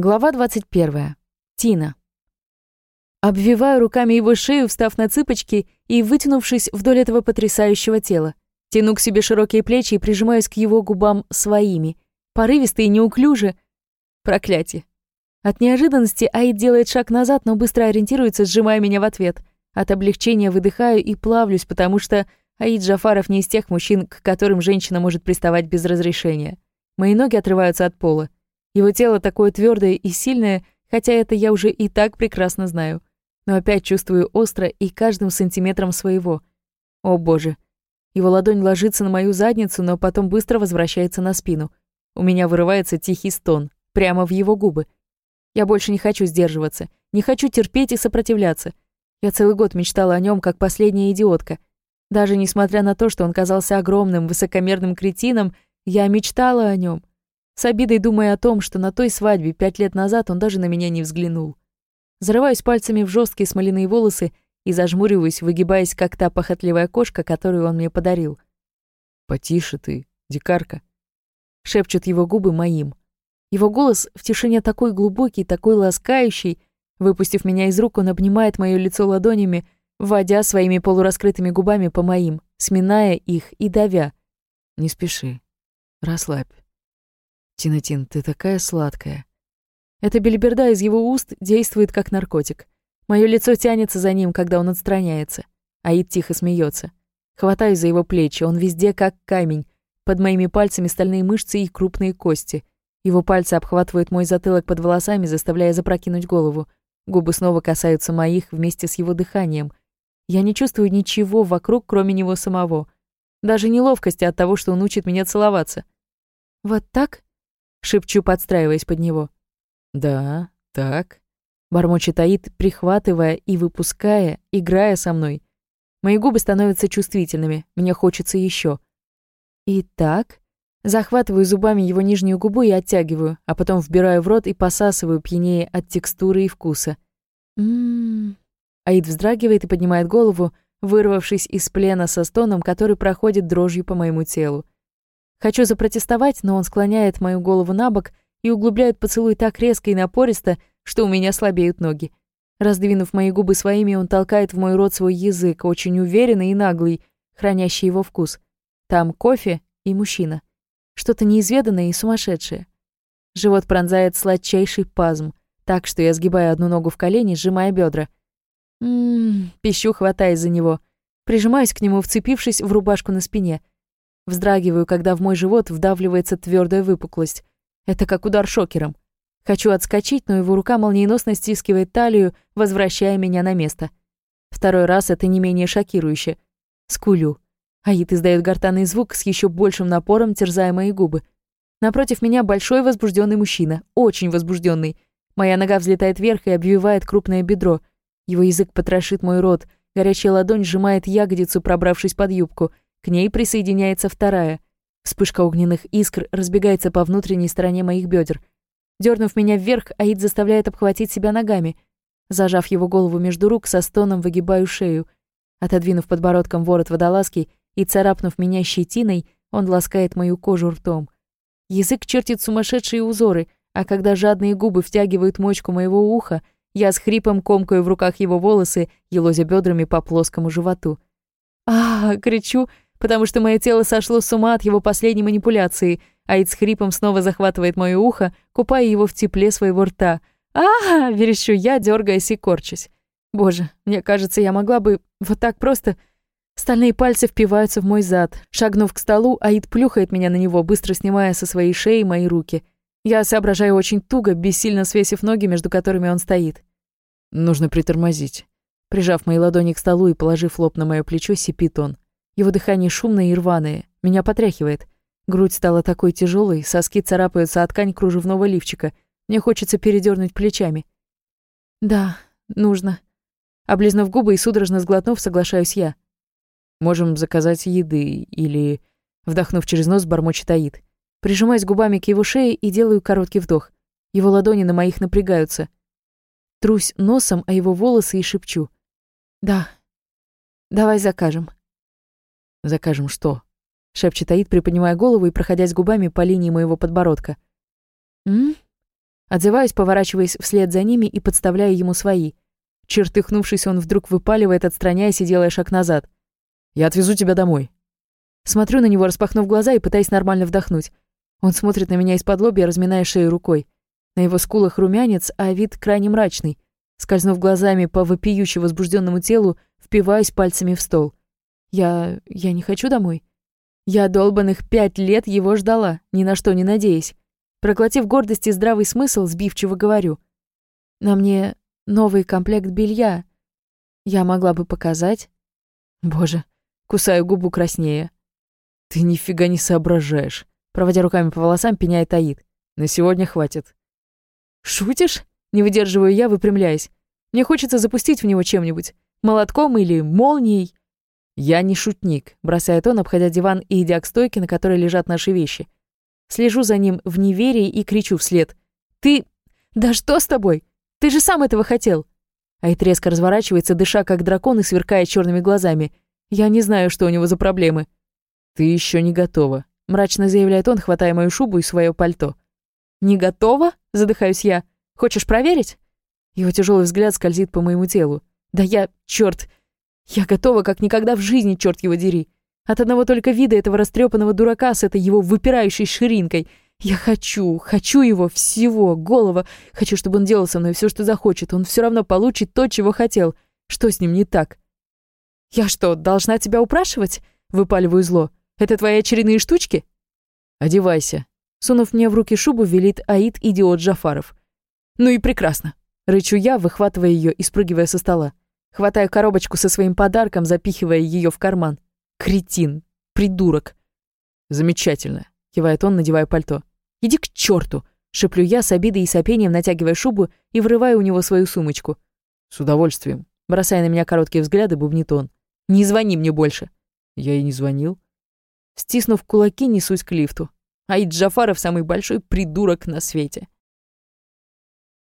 Глава 21. Тина. Обвиваю руками его шею, встав на цыпочки и вытянувшись вдоль этого потрясающего тела. Тяну к себе широкие плечи и прижимаюсь к его губам своими. Порывисто и неуклюже. Проклятие. От неожиданности Аид делает шаг назад, но быстро ориентируется, сжимая меня в ответ. От облегчения выдыхаю и плавлюсь, потому что Аид Джафаров не из тех мужчин, к которым женщина может приставать без разрешения. Мои ноги отрываются от пола. Его тело такое твердое и сильное, хотя это я уже и так прекрасно знаю. Но опять чувствую остро и каждым сантиметром своего. О боже. Его ладонь ложится на мою задницу, но потом быстро возвращается на спину. У меня вырывается тихий стон, прямо в его губы. Я больше не хочу сдерживаться, не хочу терпеть и сопротивляться. Я целый год мечтала о нем, как последняя идиотка. Даже несмотря на то, что он казался огромным, высокомерным кретином, я мечтала о нем. С обидой думая о том, что на той свадьбе пять лет назад он даже на меня не взглянул. Зарываюсь пальцами в жесткие смоляные волосы и зажмуриваюсь, выгибаясь, как та похотливая кошка, которую он мне подарил. «Потише ты, дикарка», — шепчут его губы моим. Его голос в тишине такой глубокий, такой ласкающий. Выпустив меня из рук, он обнимает мое лицо ладонями, вводя своими полураскрытыми губами по моим, сминая их и давя. «Не спеши. Расслабь. «Тинатин, ты такая сладкая». Эта бельберда из его уст действует как наркотик. Мое лицо тянется за ним, когда он отстраняется. Аид тихо смеется. Хватаюсь за его плечи, он везде как камень. Под моими пальцами стальные мышцы и крупные кости. Его пальцы обхватывают мой затылок под волосами, заставляя запрокинуть голову. Губы снова касаются моих вместе с его дыханием. Я не чувствую ничего вокруг, кроме него самого. Даже неловкости от того, что он учит меня целоваться. «Вот так?» Шепчу, подстраиваясь под него. «Да, так», — бормочет Аид, прихватывая и выпуская, играя со мной. Мои губы становятся чувствительными, мне хочется еще. И так... Захватываю зубами его нижнюю губу и оттягиваю, а потом вбираю в рот и посасываю пьянее от текстуры и вкуса. Ммм. Аид вздрагивает и поднимает голову, вырвавшись из плена со стоном, который проходит дрожью по моему телу. Хочу запротестовать, но он склоняет мою голову на бок и углубляет поцелуй так резко и напористо, что у меня слабеют ноги. Раздвинув мои губы своими, он толкает в мой рот свой язык, очень уверенный и наглый, хранящий его вкус. Там кофе и мужчина. Что-то неизведанное и сумасшедшее. Живот пронзает сладчайший пазм, так что я сгибаю одну ногу в колени, сжимая бедра. Ммм, пищу, хватаясь за него. Прижимаюсь к нему, вцепившись в рубашку на спине — Вздрагиваю, когда в мой живот вдавливается твердая выпуклость. Это как удар шокером. Хочу отскочить, но его рука молниеносно стискивает талию, возвращая меня на место. Второй раз это не менее шокирующе. Скулю. Аид издает гортанный звук с еще большим напором, терзая мои губы. Напротив меня большой возбужденный мужчина, очень возбужденный. Моя нога взлетает вверх и обвивает крупное бедро. Его язык потрошит мой рот, горячая ладонь сжимает ягодицу, пробравшись под юбку — к ней присоединяется вторая. Вспышка огненных искр разбегается по внутренней стороне моих бедер. Дернув меня вверх, Аид заставляет обхватить себя ногами. Зажав его голову между рук, со стоном выгибаю шею. Отодвинув подбородком ворот водолазки и царапнув меня щетиной, он ласкает мою кожу ртом. Язык чертит сумасшедшие узоры, а когда жадные губы втягивают мочку моего уха, я с хрипом комкаю в руках его волосы, елозя бедрами по плоскому животу. а, кричу, потому что мое тело сошло с ума от его последней манипуляции. Аид с хрипом снова захватывает мое ухо, купая его в тепле своего рта. а, верещу я, дергаясь и корчусь. Боже, мне кажется, я могла бы вот так просто... Стальные пальцы впиваются в мой зад. Шагнув к столу, Аид плюхает меня на него, быстро снимая со своей шеи мои руки. Я соображаю очень туго, бессильно свесив ноги, между которыми он стоит. «Нужно притормозить». Прижав мои ладони к столу и положив лоб на мое плечо, сипит он. Его дыхание шумное и рваное. Меня потряхивает. Грудь стала такой тяжелой, соски царапаются от ткань кружевного лифчика. Мне хочется передернуть плечами. «Да, нужно». Облизнув губы и судорожно сглотнув, соглашаюсь я. «Можем заказать еды или...» Вдохнув через нос, бормочет Аид. Прижимаюсь губами к его шее и делаю короткий вдох. Его ладони на моих напрягаются. Трусь носом о его волосы и шепчу. «Да, давай закажем». «Закажем что?» — шепчет Аид, приподнимая голову и проходясь губами по линии моего подбородка. «М?» Отзываюсь, поворачиваясь вслед за ними и подставляю ему свои. Чертыхнувшись, он вдруг выпаливает, отстраняясь и делая шаг назад. «Я отвезу тебя домой». Смотрю на него, распахнув глаза и пытаясь нормально вдохнуть. Он смотрит на меня из-под лобья, разминая шею рукой. На его скулах румянец, а вид крайне мрачный. Скользнув глазами по вопиюще возбужденному телу, впиваюсь пальцами в стол. Я... я не хочу домой. Я долбанных пять лет его ждала, ни на что не надеясь. Проглотив гордость и здравый смысл, сбивчиво говорю. На мне новый комплект белья. Я могла бы показать. Боже, кусаю губу краснее. Ты нифига не соображаешь. Проводя руками по волосам, пеняет Аид. На сегодня хватит. Шутишь? Не выдерживаю я, выпрямляясь. Мне хочется запустить в него чем-нибудь. Молотком или молнией. Я не шутник, бросает он, обходя диван и идя к стойке, на которой лежат наши вещи. Слежу за ним в неверии и кричу вслед. «Ты... Да что с тобой? Ты же сам этого хотел!» Айт резко разворачивается, дыша как дракон и сверкая черными глазами. Я не знаю, что у него за проблемы. «Ты еще не готова», — мрачно заявляет он, хватая мою шубу и свое пальто. «Не готова?» — задыхаюсь я. «Хочешь проверить?» Его тяжелый взгляд скользит по моему телу. «Да я... черт! Я готова, как никогда в жизни, черт его дери!» От одного только вида этого растрепанного дурака с этой его выпирающей ширинкой. Я хочу, хочу его всего, голова. Хочу, чтобы он делал со мной все, что захочет. Он все равно получит то, чего хотел. Что с ним не так? Я что, должна тебя упрашивать? Выпаливаю зло. Это твои очередные штучки? Одевайся. Сунув мне в руки шубу, велит Аид идиот Джафаров. Ну и прекрасно. Рычу я, выхватывая ее и спрыгивая со стола. Хватаю коробочку со своим подарком, запихивая ее в карман. Кретин. Придурок. Замечательно. Кивает он, надевая пальто. Иди к черту! Шеплю я с обидой и сопением, натягивая шубу и врываю у него свою сумочку. С удовольствием. Бросая на меня короткие взгляды, бубнит он. Не звони мне больше. Я и не звонил. Стиснув кулаки, несусь к лифту. Аид Джафаров самый большой придурок на свете.